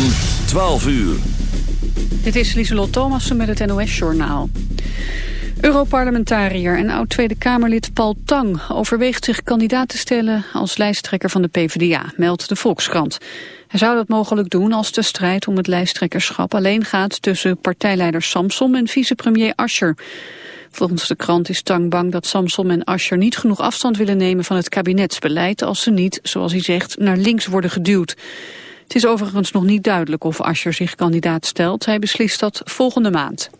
van 12 uur. Dit is Lieselot Thomassen met het NOS-journaal. Europarlementariër en oud-Tweede Kamerlid Paul Tang overweegt zich kandidaat te stellen als lijsttrekker van de PvdA, meldt de Volkskrant. Hij zou dat mogelijk doen als de strijd om het lijsttrekkerschap alleen gaat tussen partijleider Samsom en vicepremier Ascher. Volgens de krant is Tang bang dat Samsom en Ascher niet genoeg afstand willen nemen van het kabinetsbeleid als ze niet, zoals hij zegt, naar links worden geduwd. Het is overigens nog niet duidelijk of Ascher zich kandidaat stelt. Hij beslist dat volgende maand.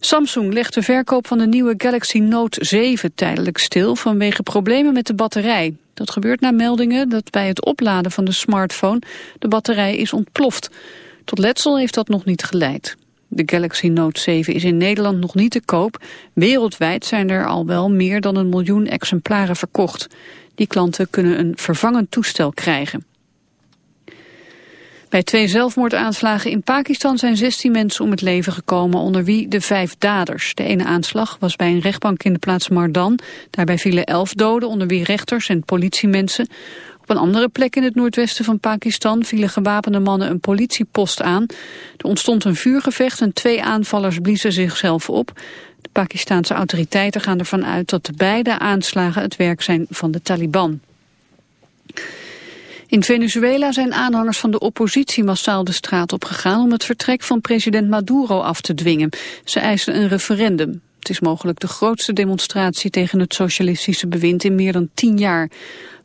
Samsung legt de verkoop van de nieuwe Galaxy Note 7 tijdelijk stil vanwege problemen met de batterij. Dat gebeurt na meldingen dat bij het opladen van de smartphone de batterij is ontploft. Tot letsel heeft dat nog niet geleid. De Galaxy Note 7 is in Nederland nog niet te koop. Wereldwijd zijn er al wel meer dan een miljoen exemplaren verkocht. Die klanten kunnen een vervangend toestel krijgen. Bij twee zelfmoordaanslagen in Pakistan zijn 16 mensen om het leven gekomen, onder wie de vijf daders. De ene aanslag was bij een rechtbank in de plaats Mardan. Daarbij vielen elf doden, onder wie rechters en politiemensen. Op een andere plek in het noordwesten van Pakistan vielen gewapende mannen een politiepost aan. Er ontstond een vuurgevecht en twee aanvallers bliezen zichzelf op. De Pakistanse autoriteiten gaan ervan uit dat de beide aanslagen het werk zijn van de Taliban. In Venezuela zijn aanhangers van de oppositie massaal de straat op gegaan om het vertrek van president Maduro af te dwingen. Ze eisen een referendum. Het is mogelijk de grootste demonstratie tegen het socialistische bewind in meer dan tien jaar.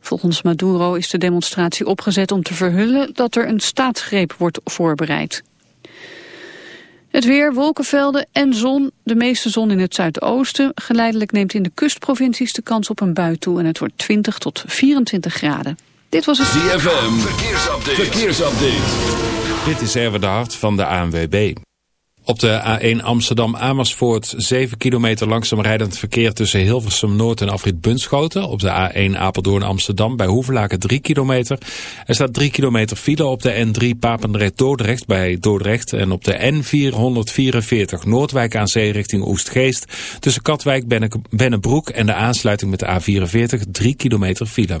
Volgens Maduro is de demonstratie opgezet om te verhullen dat er een staatsgreep wordt voorbereid. Het weer, wolkenvelden en zon. De meeste zon in het zuidoosten. Geleidelijk neemt in de kustprovincies de kans op een bui toe en het wordt 20 tot 24 graden. Dit was het ZFM. Verkeersupdate. Verkeersupdate. Dit is Erwin de Hart van de ANWB. Op de A1 Amsterdam-Amersfoort 7 kilometer langzaam rijdend verkeer tussen Hilversum Noord en Afrit Bunschoten. Op de A1 Apeldoorn-Amsterdam bij Hoevelaken 3 kilometer. Er staat 3 kilometer file op de N3 Papendrecht-Dordrecht bij Dordrecht. En op de N444 Noordwijk aan Zee richting Oestgeest. Tussen Katwijk, Bennebroek en de aansluiting met de A44 3 kilometer file.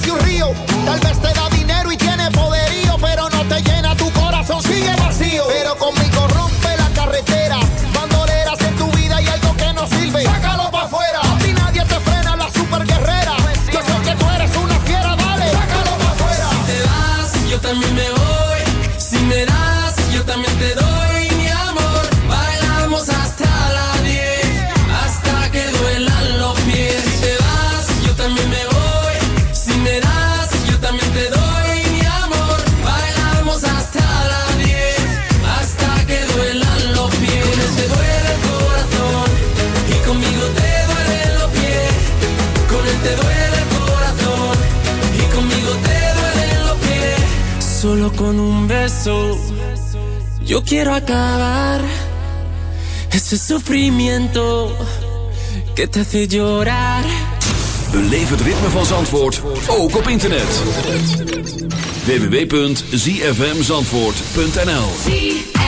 Casi un río. Tal vez te da te duele el corazón y conmigo te duelen los pies. Solo con un beso yo quiero acabar ese sufrimiento que te hace llorar. Beleef het ritme van Zandvoort, ook op internet. www.zfmzandvoort.nl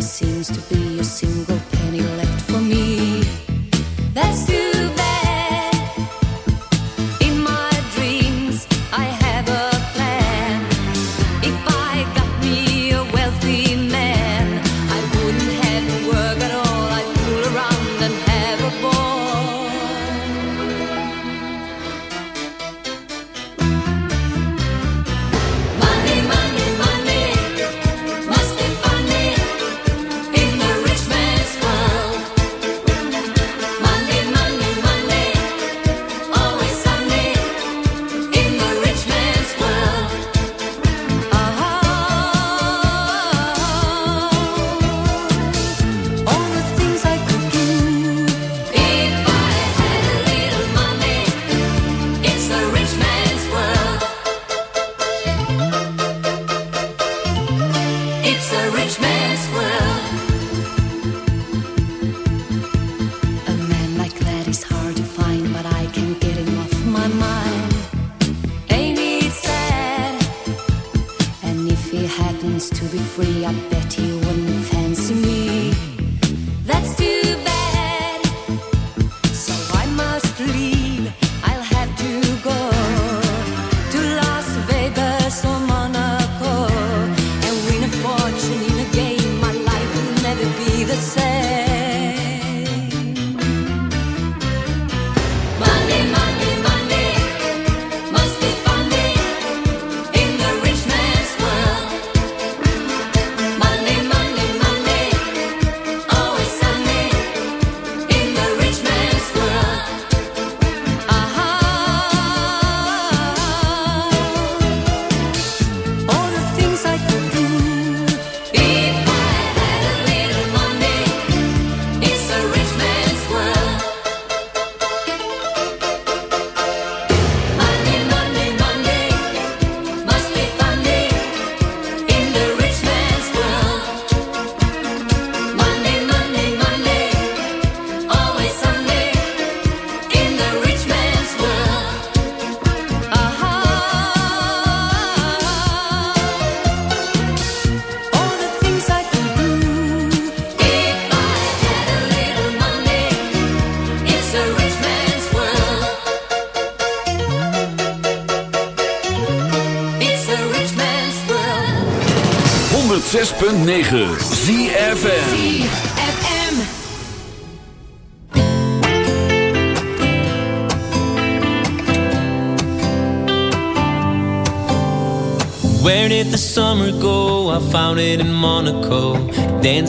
never seems to be a single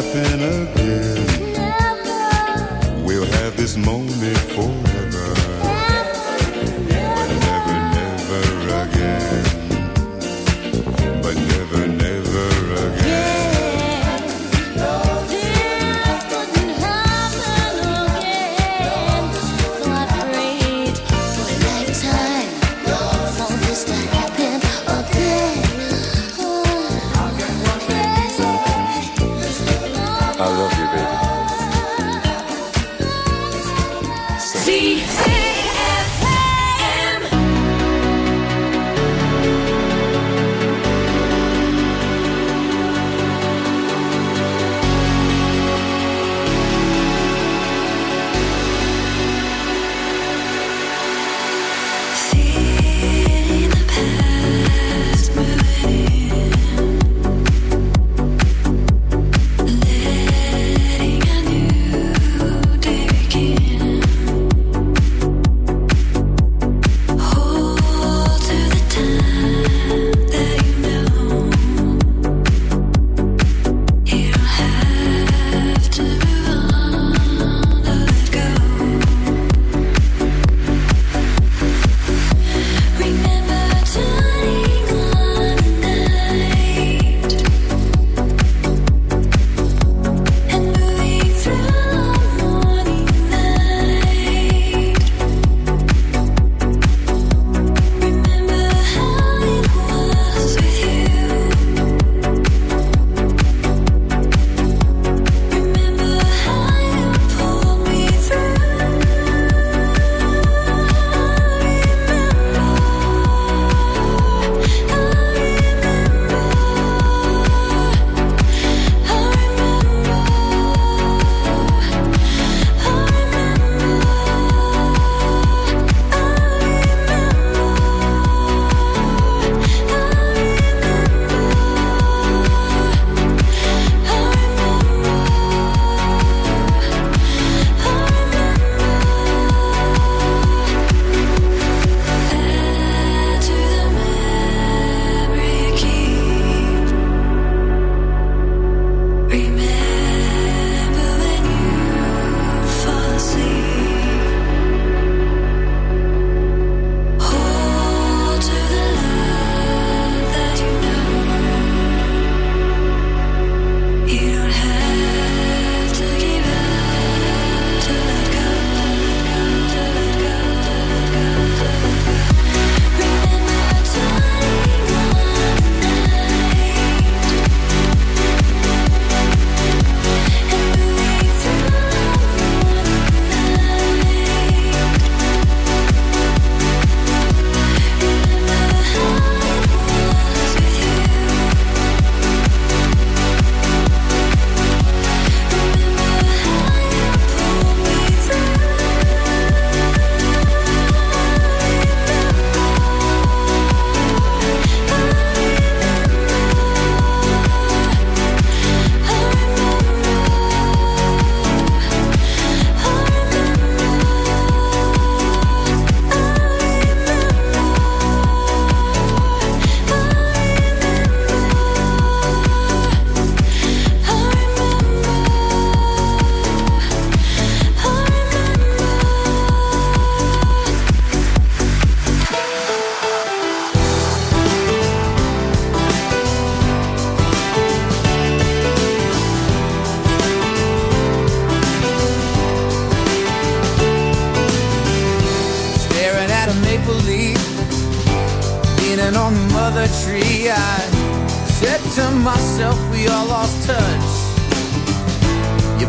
happen again.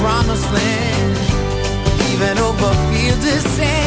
promised land, even over fields of sand.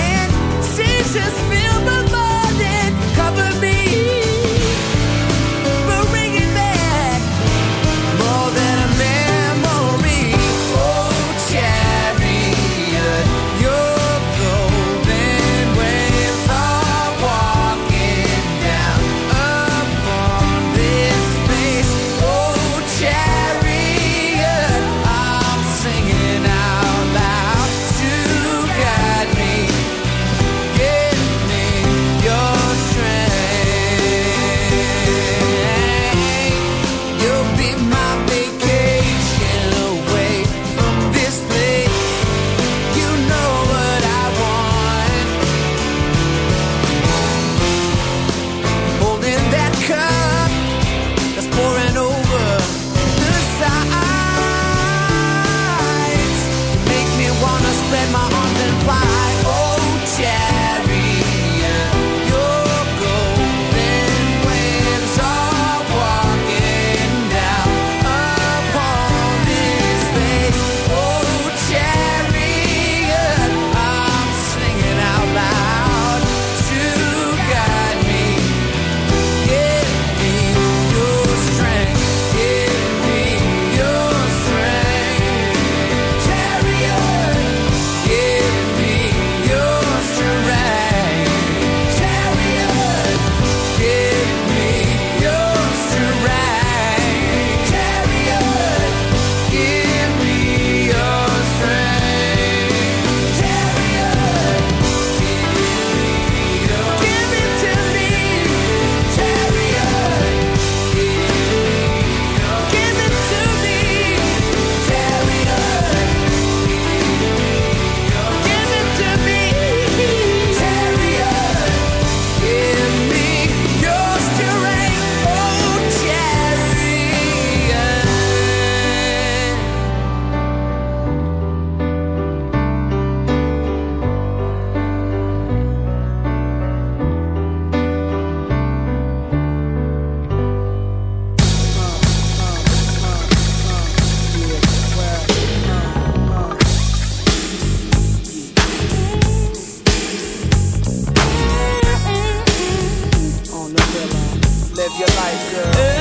yeah.